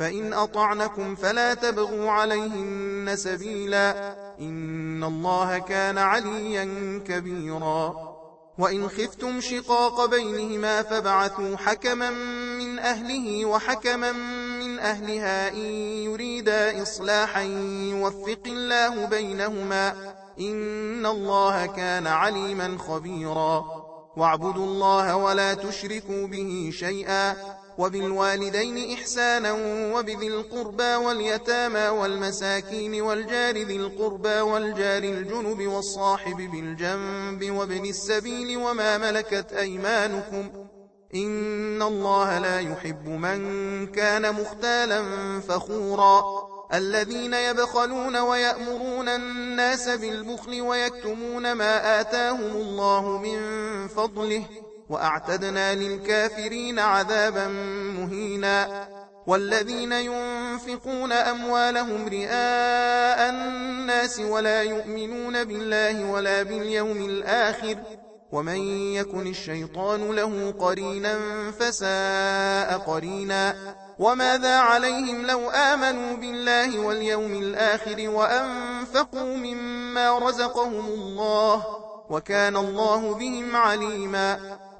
فإن أطعنكم فلا تبغوا عليهن سبيلا إن الله كان عليا كبيرا. وإن خفتم شقاق بينهما فابعثوا حكما من أهله وحكما من أهلها إن يريدا إصلاحا يوفق الله بينهما إن الله كان عليما خبيرا. واعبدوا الله ولا تشركوا به شيئا وبالوالدين إحسانا وبذي القربى واليتامى والمساكين والجار ذي القربى والجار الجنب والصاحب بالجنب وابن السبيل وما ملكت أيمانكم إن الله لا يحب من كان مختالا فخورا الذين يبخلون ويأمرون الناس بالبخل ويكتمون ما آتاهم الله من فضله وأعتدنا للكافرين عذابا مهينا والذين ينفقون أموالهم رئاء الناس ولا يؤمنون بالله ولا باليوم الآخر ومن يكن الشيطان له قرينا فساء قرينا وماذا عليهم لو آمنوا بالله واليوم الآخر وأنفقوا مما رزقهم الله وكان الله بهم عليما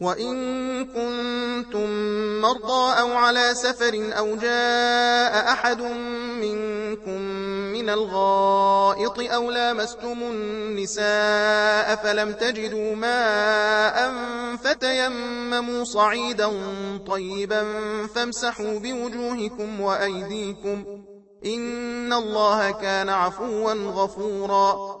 وإن كنتم مرضى أو على سفر أو جاء أحد منكم من الغائط أو لامستم النساء فلم تجدوا ماء فتيمموا صعيدا طيبا فامسحوا بوجوهكم وأيديكم إن الله كان عفوا غفورا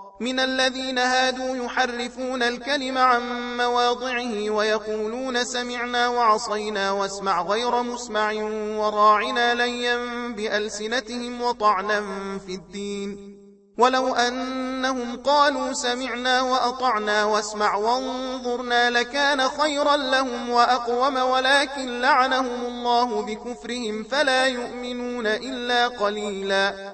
من الذين هادوا يحرفون الكلم عن مواضعه ويقولون سمعنا وعصينا واسمع غير مسمع وراعنا ليا بألسنتهم وطعنا في الدين. ولو أنهم قالوا سمعنا وأطعنا واسمع وانظرنا لكان خيرا لهم وأقوم ولكن لعنهم الله بكفرهم فلا يؤمنون إلا قليلا.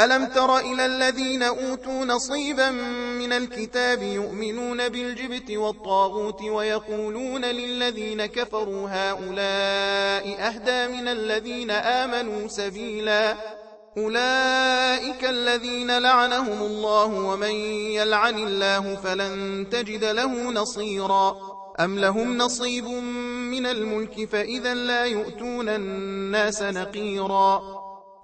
ألم تر إلى الذين أوتوا نصيبا من الكتاب يؤمنون بالجبت والطاغوت ويقولون للذين كفروا هؤلاء أهدى من الذين آمنوا سبيلا أولئك الذين لعنهم الله ومن يلعن الله فلن تجد له نصيرا أم لهم نصيب من الملك فإذا لا يؤتون الناس نقيرا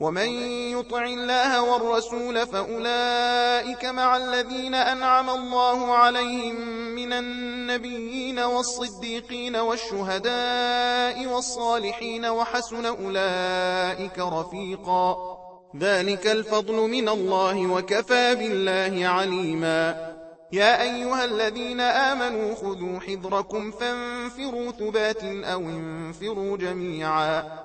ومن يطع الله والرسول فأولئك مع الذين أنعم الله عليهم من النبيين والصديقين والشهداء والصالحين وحسن أولئك رفيقا. ذلك الفضل من الله وكفى بالله عليما. يا أيها الذين آمنوا خذوا حذركم فانفروا ثبات أو انفروا جميعا.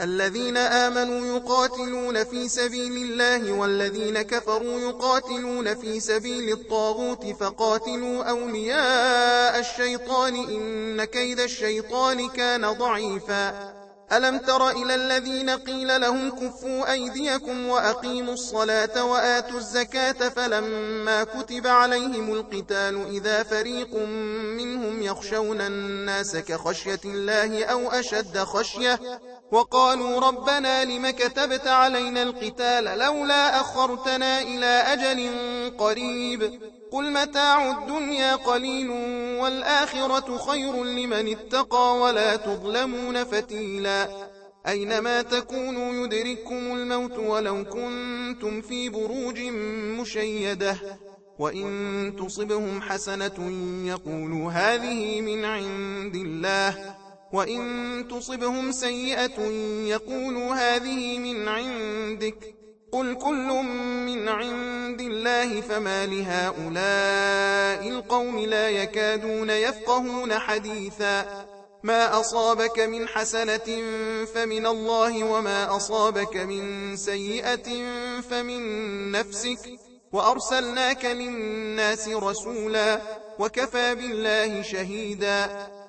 الذين آمنوا يقاتلون في سبيل الله والذين كفروا يقاتلون في سبيل الطاغوت فقاتلوا أولياء الشيطان إن كيد الشيطان كان ضعيفا. ألم تر إلى الذين قيل لهم كفوا أيديكم وأقيموا الصلاة وآتوا الزكاة فلما كتب عليهم القتال إذا فريق منهم يخشون الناس كخشية الله أو أشد خشية وقالوا ربنا لم كتبت علينا القتال لولا أخرتنا إلى أجل قريب قل متاع الدنيا قليل والآخرة خير لمن اتقى ولا تظلمون فتيلا أينما تكونوا يدرككم الموت ولو كنتم في بروج مشيدة وإن تصبهم حسنة يقولوا هذه من عند الله وإن تصبهم سيئة يقولوا هذه من عندك. قل كل من عند الله فما لهؤلاء القوم لا يكادون يفقهون حديثا. ما أصابك من حسنة فمن الله وما أصابك من سيئة فمن نفسك. وأرسلناك للناس رسولا وكفى بالله شهيدا.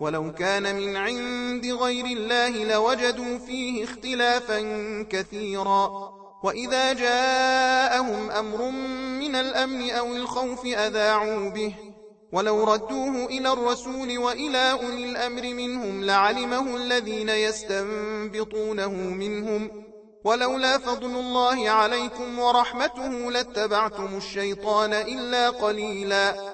ولو كان من عند غير الله لوجدوا فيه اختلافا كثيرا. وإذا جاءهم أمر من الأمن أو الخوف أذاعوا به. ولو ردوه إلى الرسول وإلى أولي الأمر منهم لعلمه الذين يستنبطونه منهم. ولولا فضل الله عليكم ورحمته لاتبعتم الشيطان إلا قليلا.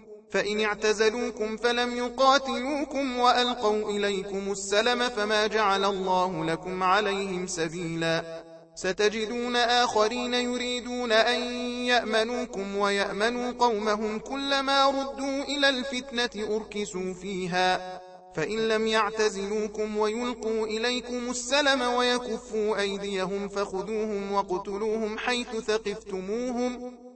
فإن اعتزلوكم فلم يقاتلوكم وألقوا إليكم السلم فما جعل الله لكم عليهم سبيلاً. ستجدون آخرين يريدون أن يأمنوكم ويأمنوا قومهم كلما ردوا إلى الفتنة أركسوا فيها. فإن لم يعتزلوكم ويلقوا إليكم السلم ويكفوا أيديهم فخذوهم وقتلوهم حيث ثقفتموهم.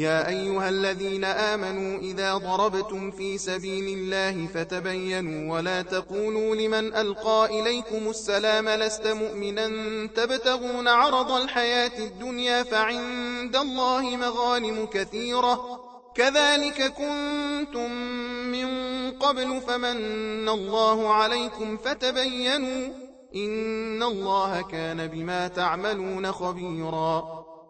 يا أيها الذين آمنوا إذا ضربتم في سبيل الله فتبينوا ولا تقولوا لمن ألقى إليكم السلام لست مؤمنا تبتغون عرض الحياة الدنيا فعند الله مغانم كثيرة كذلك كنتم من قبل فمن الله عليكم فتبينوا إن الله كان بما تعملون خبيراً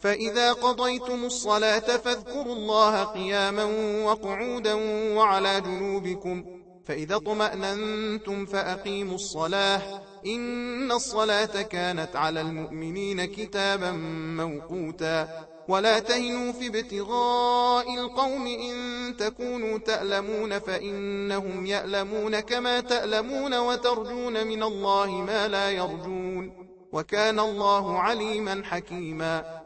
فإذا قضيتم الصلاة فاذكروا الله قياما وقعودا وعلى جنوبكم. فإذا طمأننتم فأقيموا الصلاة. إن الصلاة كانت على المؤمنين كتابا موقوتا. ولا تهنوا في ابتغاء القوم إن تكونوا تألمون فإنهم يألمون كما تألمون وترجون من الله ما لا يرجون. وكان الله عليما حكيما.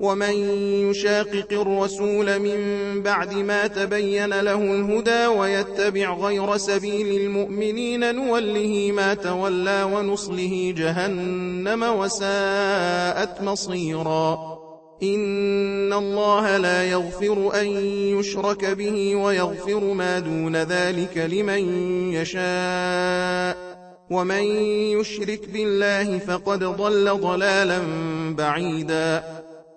ومن يشاقق الرسول من بعد ما تبين له الهدى ويتبع غير سبيل المؤمنين نوله ما تولى ونصله جهنم وساءت مصيرا. إن الله لا يغفر أن يشرك به ويغفر ما دون ذلك لمن يشاء. ومن يشرك بالله فقد ضل ضلالا بعيدا.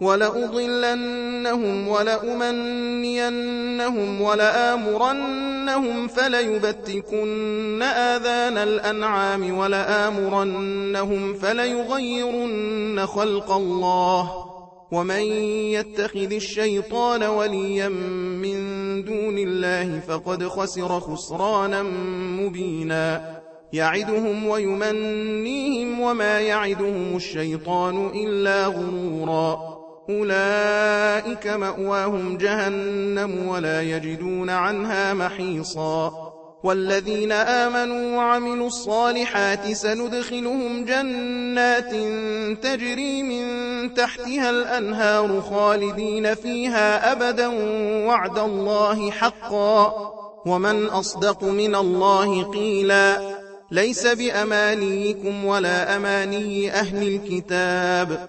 ولأضلنهم ولأمنينهم ولآمرنهم فليبتكن آذان الأنعام ولآمرنهم فليغيرن خلق الله ومن يتخذ الشيطان وليا من دون الله فقد خسر خسرانا مبينا يعدهم ويمنيهم وما يعدهم الشيطان إلا غرورا أولئك مأواهم جهنم ولا يجدون عنها محيصا والذين آمنوا وعملوا الصالحات سندخلهم جنات تجري من تحتها الأنهار خالدين فيها أبدا وعد الله حقا ومن أصدق من الله قيلا ليس بأمانيكم ولا أماني أهل الكتاب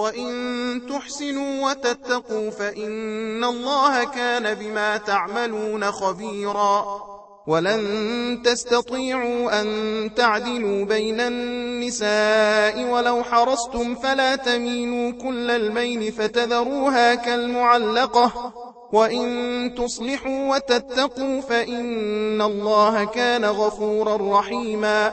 وإن تحسنوا وتتقوا فإن الله كان بما تعملون خبيرا ولن تستطيعوا أن تعدلوا بين النساء ولو حرصتم فلا تمينوا كل الميل فتذروها كالمعلقة وإن تصلحوا وتتقوا فإن الله كان غفورا رحيما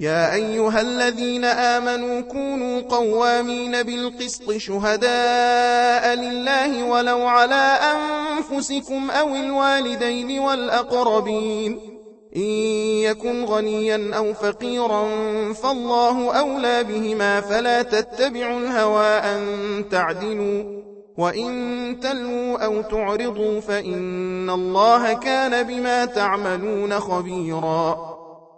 يا أيها الذين آمنوا كونوا قوامين بالقسط شهداء لله ولو على أنفسكم أو الوالدين والأقربين. إن يكن غنيا أو فقيرا فالله أولى بهما فلا تتبعوا الهوى أن تعدلوا. وإن تلوا أو تعرضوا فإن الله كان بما تعملون خبيراً.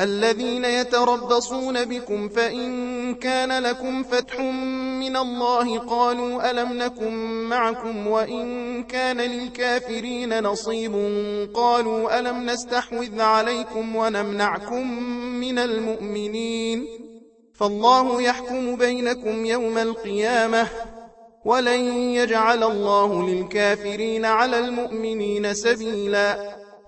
الذين يتربصون بكم فإن كان لكم فتح من الله قالوا ألم نكن معكم وإن كان للكافرين نصيب قالوا ألم نستحوذ عليكم ونمنعكم من المؤمنين فالله يحكم بينكم يوم القيامة ولن يجعل الله للكافرين على المؤمنين سبيلاً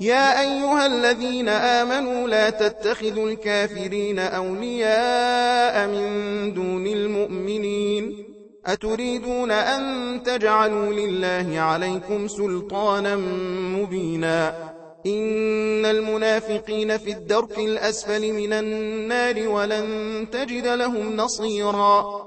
يا أيها الذين آمنوا لا تتخذوا الكافرين أولياء من دون المؤمنين أتريدون أن تجعلوا لله عليكم سلطانا مبينا إن المنافقين في الدرك الأسفل من النار ولن تجد لهم نصيراً